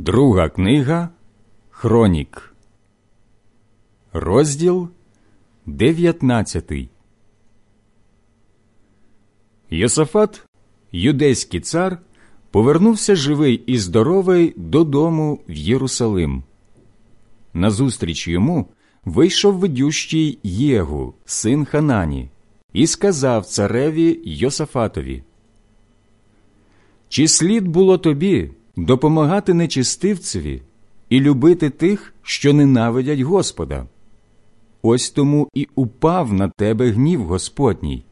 Друга книга Хронік, розділ 19 Йосафат, юдейський цар, повернувся живий і здоровий додому в Єрусалим. Назустріч йому вийшов ведющий Єгу, син Ханані, і сказав цареві Йосафатові: Чи слід було тобі? Допомагати нечистивцеві і любити тих, що ненавидять Господа. Ось тому і упав на тебе гнів Господній.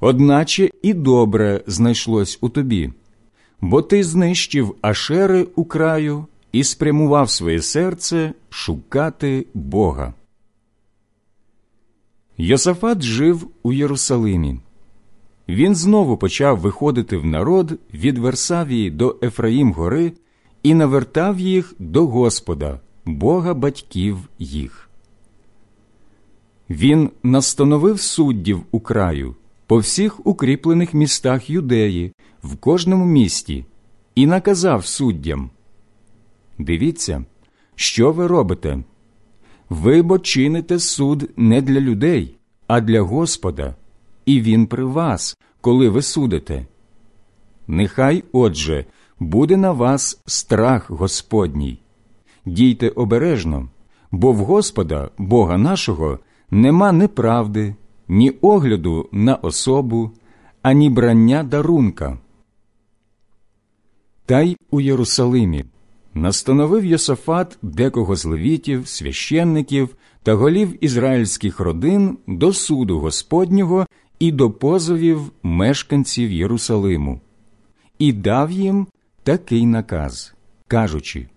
Одначе і добре знайшлось у тобі, бо ти знищив ашери у краю і спрямував своє серце шукати Бога. Йосафат жив у Єрусалимі він знову почав виходити в народ від Версавії до Ефраїм гори і навертав їх до Господа, Бога батьків їх. Він настановив суддів у краю по всіх укріплених містах юдеї в кожному місті і наказав суддям Дивіться, що ви робите? Ви бо чините суд не для людей, а для Господа і Він при вас, коли ви судите. Нехай, отже, буде на вас страх Господній. Дійте обережно, бо в Господа, Бога нашого, нема неправди, ні огляду на особу, ані брання дарунка. Та й у Єрусалимі настановив Йосафат декого з левітів, священників та голів ізраїльських родин до суду Господнього і до позовів мешканців Єрусалиму, і дав їм такий наказ, кажучи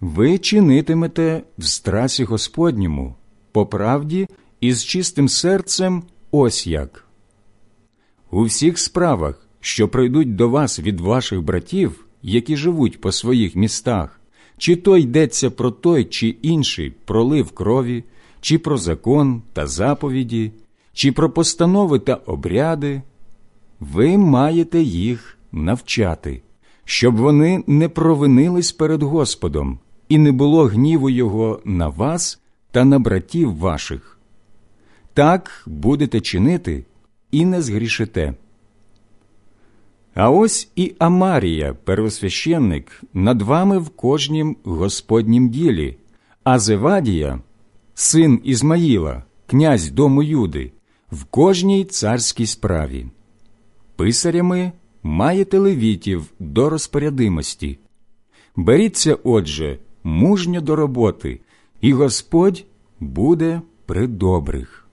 Ви чинитимете в страсі Господньому, по правді і з чистим серцем ось як. У всіх справах, що прийдуть до вас від ваших братів, які живуть по своїх містах, чи то йдеться про той чи інший пролив крові, чи про закон та заповіді чи про постанови та обряди, ви маєте їх навчати, щоб вони не провинились перед Господом і не було гніву Його на вас та на братів ваших. Так будете чинити і не згрішите. А ось і Амарія, первосвященник, над вами в кожнім Господнім ділі, а Зевадія, син Ізмаїла, князь дому Юди, в кожній царській справі. Писарями маєте левітів до розпорядимості. Беріться, отже, мужньо до роботи, і Господь буде при добрих.